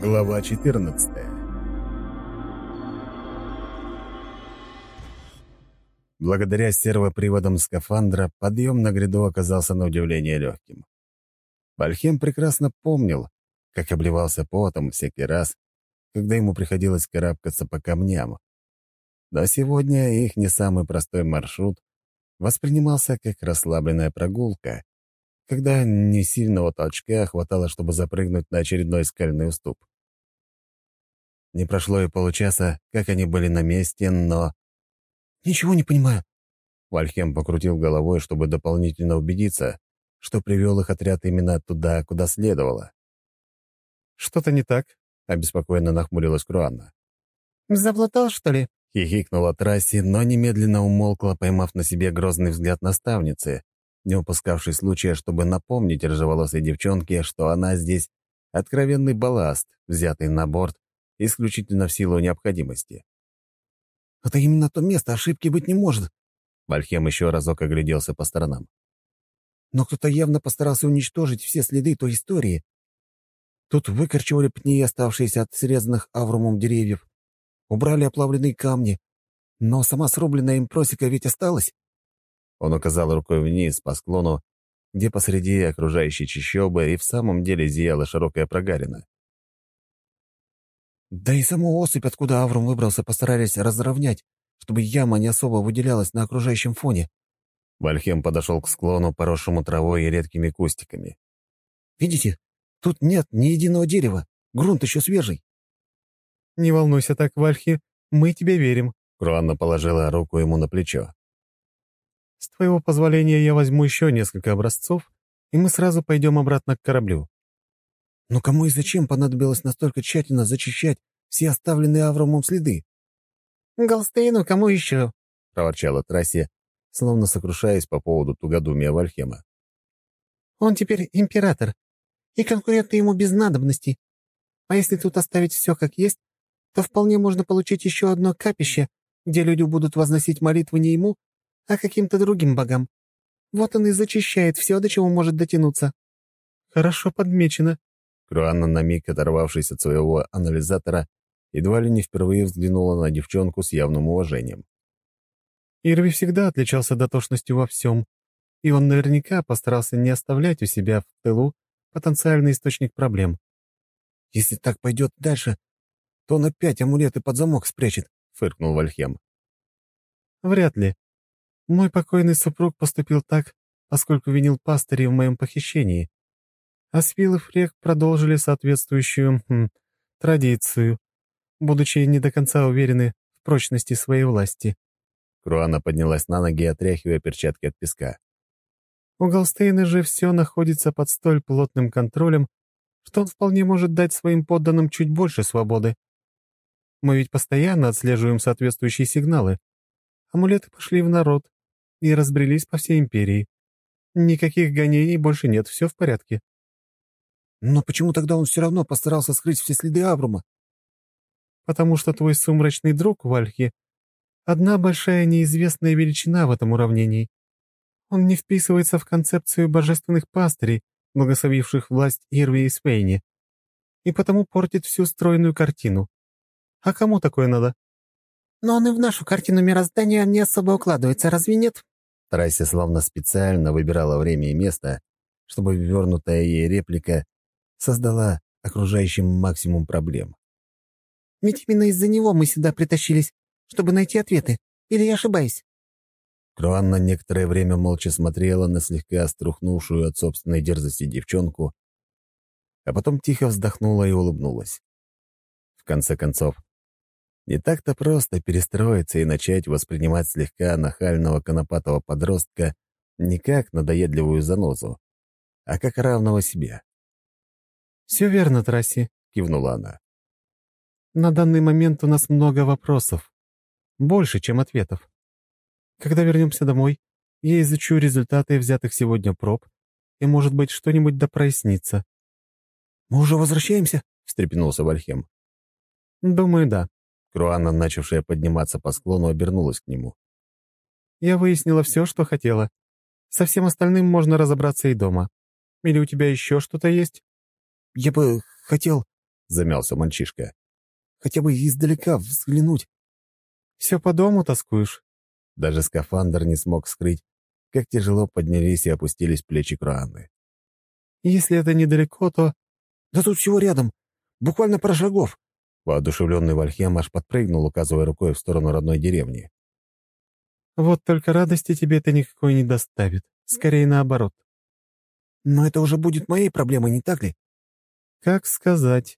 Глава 14 Благодаря сервоприводам скафандра подъем на гряду оказался на удивление легким. Бальхем прекрасно помнил, как обливался потом всякий раз, когда ему приходилось карабкаться по камням. Но сегодня их не самый простой маршрут воспринимался как расслабленная прогулка, когда не сильного толчка хватало, чтобы запрыгнуть на очередной скальный уступ. Не прошло и получаса, как они были на месте, но... «Ничего не понимаю». Вальхем покрутил головой, чтобы дополнительно убедиться, что привел их отряд именно туда, куда следовало. «Что-то не так?» — обеспокоенно нахмурилась Круанна. «Заблатал, что ли?» — хихикнула Трасси, но немедленно умолкла, поймав на себе грозный взгляд наставницы, не упускавший случая, чтобы напомнить рыжеволосой девчонке, что она здесь откровенный балласт, взятый на борт исключительно в силу необходимости. «Это именно то место, ошибки быть не может!» Вальхем еще разок огляделся по сторонам. «Но кто-то явно постарался уничтожить все следы той истории. Тут выкорчевали пни, оставшиеся от срезанных аврумом деревьев, убрали оплавленные камни, но сама срубленная им просека ведь осталась. Он указал рукой вниз по склону, где посреди окружающей чащобы и в самом деле зияла широкая прогарина. Да и саму осыпь, откуда Аврум выбрался, постарались разровнять, чтобы яма не особо выделялась на окружающем фоне. Вальхем подошел к склону, поросшему травой и редкими кустиками. «Видите, тут нет ни единого дерева, грунт еще свежий». «Не волнуйся так, Вальхи, мы тебе верим», — Круанна положила руку ему на плечо. С твоего позволения я возьму еще несколько образцов, и мы сразу пойдем обратно к кораблю». «Но кому и зачем понадобилось настолько тщательно зачищать все оставленные Авромом следы?» «Голстейну кому еще?» — проворчала Трассе, словно сокрушаясь по поводу тугодумия Вальхема. «Он теперь император, и конкуренты ему без надобности. А если тут оставить все как есть, то вполне можно получить еще одно капище, где люди будут возносить молитвы не ему, а каким-то другим богам. Вот он и зачищает все, до чего может дотянуться». «Хорошо подмечено». Круанна, на миг оторвавшись от своего анализатора, едва ли не впервые взглянула на девчонку с явным уважением. Ирви всегда отличался дотошностью во всем, и он наверняка постарался не оставлять у себя в тылу потенциальный источник проблем. «Если так пойдет дальше, то он опять амулеты под замок спрячет», — фыркнул Вальхем. «Вряд ли. Мой покойный супруг поступил так, поскольку винил пастырей в моем похищении. А Свил и Фрек продолжили соответствующую хм, традицию, будучи не до конца уверены в прочности своей власти. Круана поднялась на ноги, отряхивая перчатки от песка. У Голстейна же все находится под столь плотным контролем, что он вполне может дать своим подданным чуть больше свободы. Мы ведь постоянно отслеживаем соответствующие сигналы. Амулеты пошли в народ, и разбрелись по всей империи. Никаких гонений больше нет, все в порядке. Но почему тогда он все равно постарался скрыть все следы Абрума? Потому что твой сумрачный друг, Вальхи, одна большая неизвестная величина в этом уравнении. Он не вписывается в концепцию божественных пастырей, благословивших власть Ирви и Свейни, и потому портит всю стройную картину. А кому такое надо? Но он и в нашу картину мироздания не особо укладывается, разве нет? Трасси словно специально выбирала время и место, чтобы вернутая ей реплика создала окружающим максимум проблем. Ведь именно из-за него мы сюда притащились, чтобы найти ответы. Или я ошибаюсь?» Круанна некоторое время молча смотрела на слегка струхнувшую от собственной дерзости девчонку, а потом тихо вздохнула и улыбнулась. В конце концов, не так-то просто перестроиться и начать воспринимать слегка нахального конопатого подростка не как надоедливую занозу, а как равного себе. «Все верно, Трасси», — кивнула она. «На данный момент у нас много вопросов. Больше, чем ответов. Когда вернемся домой, я изучу результаты взятых сегодня проб, и, может быть, что-нибудь да прояснится». «Мы уже возвращаемся?» — встрепенулся Вальхем. «Думаю, да», Круанна, начавшая подниматься по склону, обернулась к нему. «Я выяснила все, что хотела. Со всем остальным можно разобраться и дома. Или у тебя еще что-то есть?» «Я бы хотел — замялся мальчишка. «Хотя бы издалека взглянуть». «Все по дому тоскуешь?» Даже скафандр не смог скрыть, как тяжело поднялись и опустились плечи Круанны. «Если это недалеко, то...» «Да тут всего рядом. Буквально пара шагов». Воодушевленный Вальхем аж подпрыгнул, указывая рукой в сторону родной деревни. «Вот только радости тебе это никакой не доставит. Скорее наоборот». «Но это уже будет моей проблемой, не так ли?» «Как сказать?»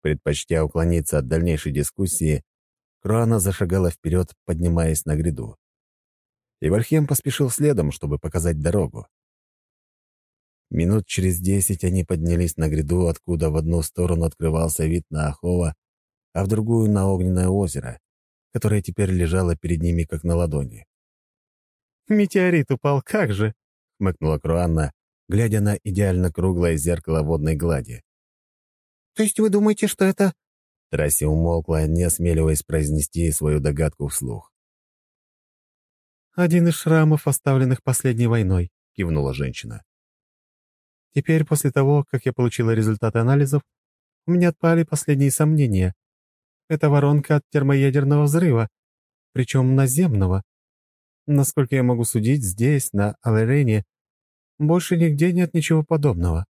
Предпочтя уклониться от дальнейшей дискуссии, Круана зашагала вперед, поднимаясь на гряду. И Вальхем поспешил следом, чтобы показать дорогу. Минут через десять они поднялись на гряду, откуда в одну сторону открывался вид на Ахова, а в другую — на огненное озеро, которое теперь лежало перед ними как на ладони. «Метеорит упал, как же!» — хмыкнула Круанна, глядя на идеально круглое зеркало водной глади. «То есть вы думаете, что это...» Трасси умолкла, не осмеливаясь произнести свою догадку вслух. «Один из шрамов, оставленных последней войной», — кивнула женщина. «Теперь, после того, как я получила результаты анализов, у меня отпали последние сомнения. Это воронка от термоядерного взрыва, причем наземного. Насколько я могу судить, здесь, на Алэрене, больше нигде нет ничего подобного.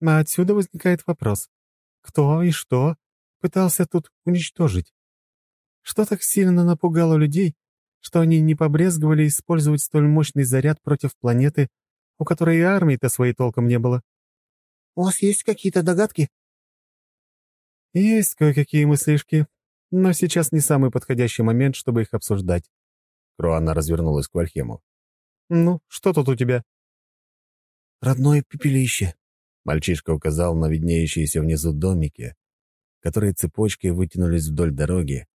А отсюда возникает вопрос, кто и что пытался тут уничтожить? Что так сильно напугало людей, что они не побрезговали использовать столь мощный заряд против планеты, у которой и армии-то своей толком не было? «У вас есть какие-то догадки?» «Есть кое-какие мыслишки, но сейчас не самый подходящий момент, чтобы их обсуждать». Круанна развернулась к Вальхему. «Ну, что тут у тебя?» «Родное пепелище», — мальчишка указал на виднеющиеся внизу домики, которые цепочкой вытянулись вдоль дороги,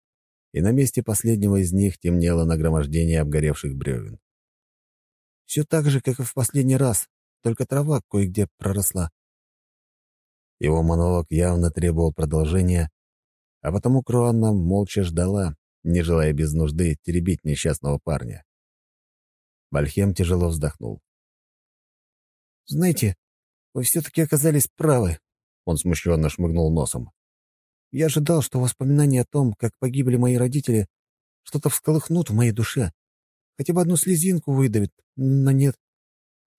и на месте последнего из них темнело нагромождение обгоревших бревен. «Все так же, как и в последний раз, только трава кое-где проросла». Его монолог явно требовал продолжения, а потому Круанна молча ждала, не желая без нужды теребить несчастного парня. Бальхем тяжело вздохнул. «Знаете, вы все-таки оказались правы», — он смущенно шмыгнул носом. «Я ожидал, что воспоминания о том, как погибли мои родители, что-то всколыхнут в моей душе, хотя бы одну слезинку выдавит, но нет.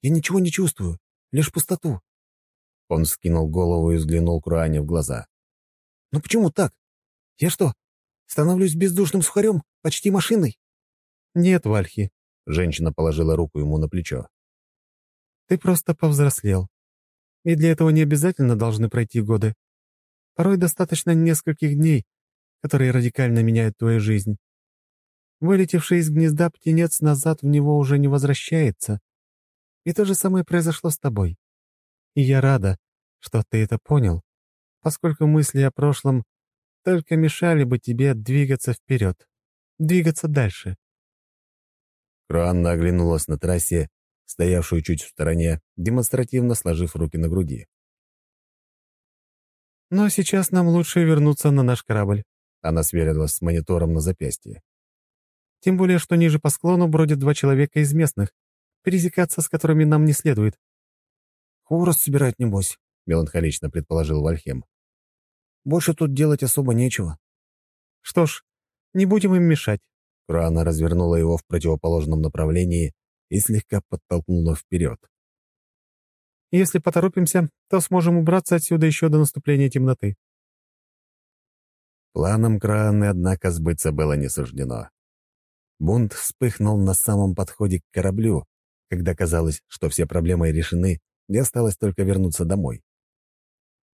Я ничего не чувствую, лишь пустоту». Он скинул голову и взглянул Круане в глаза. «Ну почему так? Я что, становлюсь бездушным сухарем, почти машиной?» «Нет, Вальхи», — женщина положила руку ему на плечо. Ты просто повзрослел. И для этого не обязательно должны пройти годы. Порой достаточно нескольких дней, которые радикально меняют твою жизнь. Вылетевший из гнезда птенец назад в него уже не возвращается. И то же самое произошло с тобой. И я рада, что ты это понял, поскольку мысли о прошлом только мешали бы тебе двигаться вперед, двигаться дальше. Круанна оглянулась на трассе стоявшую чуть в стороне, демонстративно сложив руки на груди. «Но сейчас нам лучше вернуться на наш корабль», — она сверилась с монитором на запястье. «Тем более, что ниже по склону бродят два человека из местных, пересекаться с которыми нам не следует». «Хворост собирать, небось», — меланхолично предположил Вальхем. «Больше тут делать особо нечего». «Что ж, не будем им мешать». Крана развернула его в противоположном направлении и слегка подтолкнула вперед. «Если поторопимся, то сможем убраться отсюда еще до наступления темноты». Планом Крааны, однако, сбыться было не суждено. Бунт вспыхнул на самом подходе к кораблю, когда казалось, что все проблемы решены, и осталось только вернуться домой.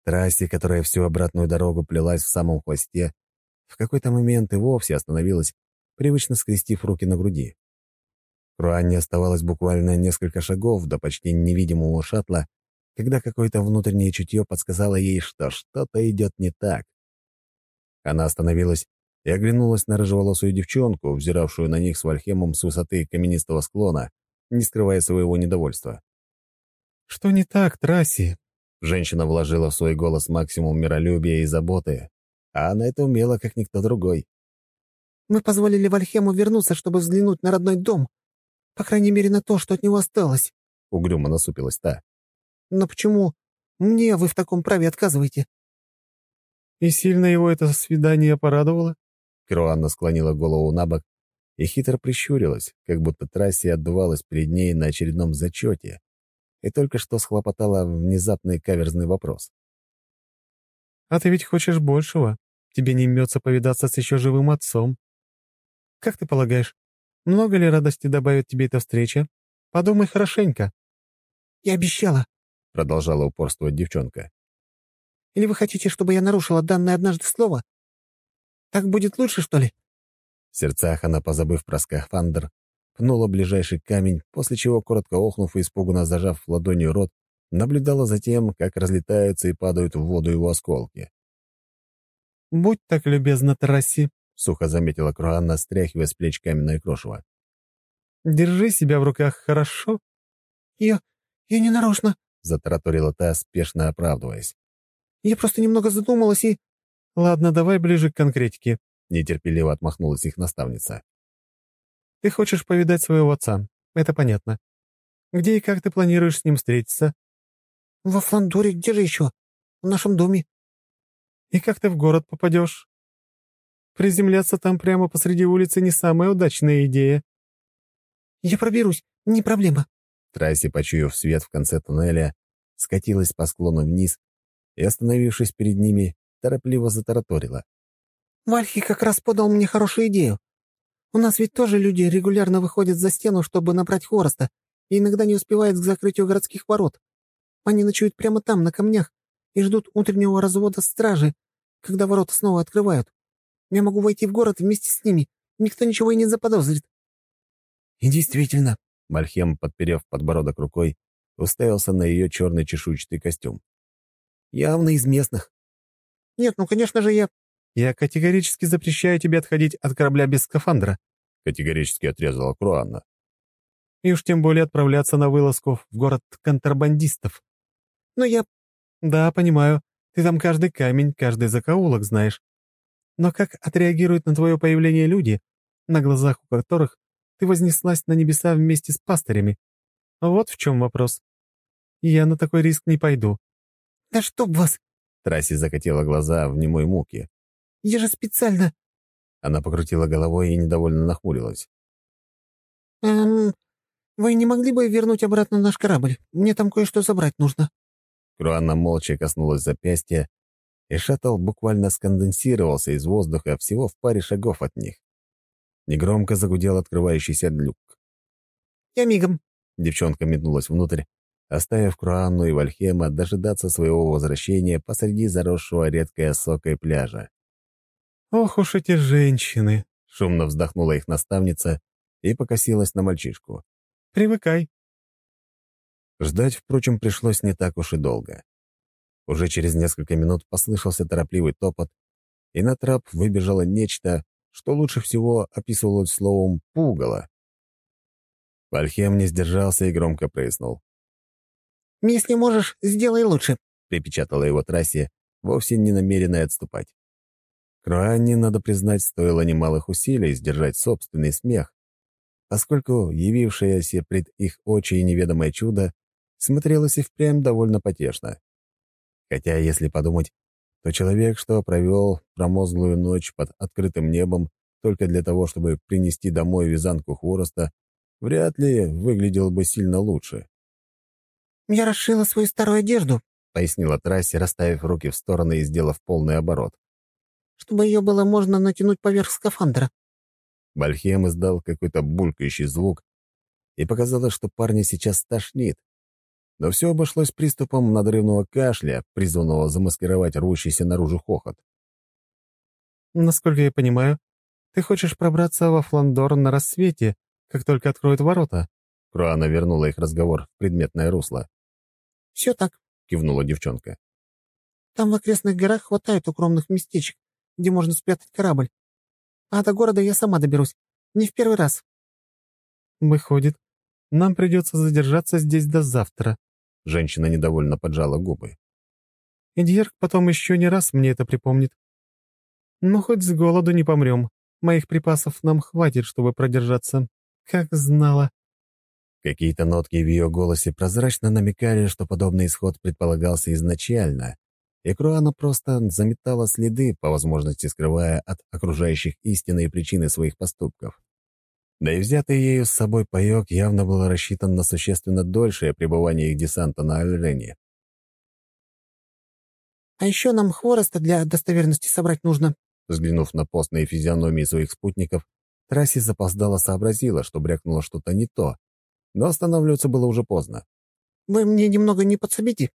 Трассе, которая всю обратную дорогу плелась в самом хвосте, в какой-то момент и вовсе остановилась, привычно скрестив руки на груди. Руанне оставалось буквально несколько шагов до почти невидимого шаттла, когда какое-то внутреннее чутье подсказало ей, что что-то идет не так. Она остановилась и оглянулась на рыжеволосую девчонку, взиравшую на них с Вальхемом с высоты каменистого склона, не скрывая своего недовольства. «Что не так, Трасси?» Женщина вложила в свой голос максимум миролюбия и заботы, а она это умела, как никто другой. «Мы позволили Вальхему вернуться, чтобы взглянуть на родной дом, по крайней мере, на то, что от него осталось. Угрюмо насупилась та. Но почему мне вы в таком праве отказываете? «И сильно его это свидание порадовало?» Круанна склонила голову на бок и хитро прищурилась, как будто трассе отдувалась перед ней на очередном зачете, и только что схлопотала внезапный каверзный вопрос. «А ты ведь хочешь большего. Тебе не имется повидаться с еще живым отцом. Как ты полагаешь, много ли радости добавит тебе эта встреча? Подумай хорошенько». «Я обещала», — продолжала упорствовать девчонка. «Или вы хотите, чтобы я нарушила данное однажды слово? Так будет лучше, что ли?» В сердцах она, позабыв про скафандр, пнула ближайший камень, после чего, коротко охнув и испуганно зажав ладонью рот, наблюдала за тем, как разлетаются и падают в воду его осколки. «Будь так любезна, Тарасси», — сухо заметила Круанна, стряхивая с плеч каменное крошево. «Держи себя в руках, хорошо?» «Я... я не нарочно», — затараторила та, спешно оправдываясь. «Я просто немного задумалась и...» «Ладно, давай ближе к конкретике», — нетерпеливо отмахнулась их наставница. «Ты хочешь повидать своего отца, это понятно. Где и как ты планируешь с ним встретиться?» «Во Фландоре, где же еще? В нашем доме». «И как ты в город попадешь?» «Приземляться там прямо посреди улицы не самая удачная идея». «Я проберусь, не проблема». Трасси, почуяв свет в конце туннеля, скатилась по склону вниз и, остановившись перед ними, торопливо затараторила. «Вальхи как раз подал мне хорошую идею. У нас ведь тоже люди регулярно выходят за стену, чтобы набрать хвороста, и иногда не успевают к закрытию городских ворот. Они ночуют прямо там, на камнях, и ждут утреннего развода стражи, когда ворота снова открывают. Я могу войти в город вместе с ними, никто ничего и не заподозрит». И действительно, Мальхем, подперев подбородок рукой, уставился на ее черный чешуйчатый костюм. «Явно из местных». «Нет, ну, конечно же, я...» «Я категорически запрещаю тебе отходить от корабля без скафандра», — категорически отрезала Круанна. «И уж тем более отправляться на вылазку в город контрабандистов». «Но я...» «Да, понимаю. Ты там каждый камень, каждый закоулок знаешь. Но как отреагируют на твое появление люди, на глазах у которых ты вознеслась на небеса вместе с пастырями? Вот в чем вопрос. Я на такой риск не пойду». «Да чтоб вас!» Трасси закатила глаза в немой муке. Я же специально...» Она покрутила головой и недовольно нахмурилась. «Эм, вы не могли бы вернуть обратно наш корабль? Мне там кое-что забрать нужно». Круанна молча коснулась запястья, и шаттл буквально сконденсировался из воздуха всего в паре шагов от них. Негромко загудел открывающийся люк. «Я мигом». Девчонка метнулась внутрь, оставив Круанну и Вальхема дожидаться своего возвращения посреди заросшего редкой осокой пляжа. «Ох уж эти женщины!» — шумно вздохнула их наставница и покосилась на мальчишку. «Привыкай». Ждать, впрочем, пришлось не так уж и долго. Уже через несколько минут послышался торопливый топот, и на трап выбежало нечто, что лучше всего описывалось словом «пугало». Вальхем не сдержался и громко прыснул. «Если можешь, сделай лучше», — припечатала его трассе, вовсе не намеренная отступать. Круанне, надо признать, стоило немалых усилий сдержать собственный смех, поскольку явившееся пред их очи неведомое чудо смотрелось и впрямь довольно потешно. Хотя, если подумать, то человек, что провел промозглую ночь под открытым небом только для того, чтобы принести домой вязанку хвороста, вряд ли выглядел бы сильно лучше. «Я расшила свою старую одежду», — пояснила Трасси, расставив руки в стороны и сделав полный оборот чтобы ее было можно натянуть поверх скафандра». Бальхем издал какой-то булькающий звук, и показалось, что парня сейчас тошнит. Но все обошлось приступом надрывного кашля, призванного замаскировать рвущийся наружу хохот. «Насколько я понимаю, ты хочешь пробраться во Фландор на рассвете, как только откроют ворота?» Круана вернула их разговор в предметное русло. «Все так», — кивнула девчонка. «Там в окрестных горах хватает укромных местечек, где можно спрятать корабль. А до города я сама доберусь. Не в первый раз». «Выходит, нам придется задержаться здесь до завтра». Женщина недовольно поджала губы. «Эдьерк потом еще не раз мне это припомнит. Но хоть с голоду не помрем. Моих припасов нам хватит, чтобы продержаться. Как знала». Какие-то нотки в ее голосе прозрачно намекали, что подобный исход предполагался изначально, и Круана просто заметала следы, по возможности скрывая от окружающих истинные причины своих поступков. Да и взятый ею с собой паёк явно был рассчитан на существенно дольшее пребывание их десанта на Альрене. «А еще нам хвороста для достоверности собрать нужно». Взглянув на постные физиономии своих спутников, Трасси запоздала сообразила, что брякнуло что-то не то, но останавливаться было уже поздно. «Вы мне немного не подсобите?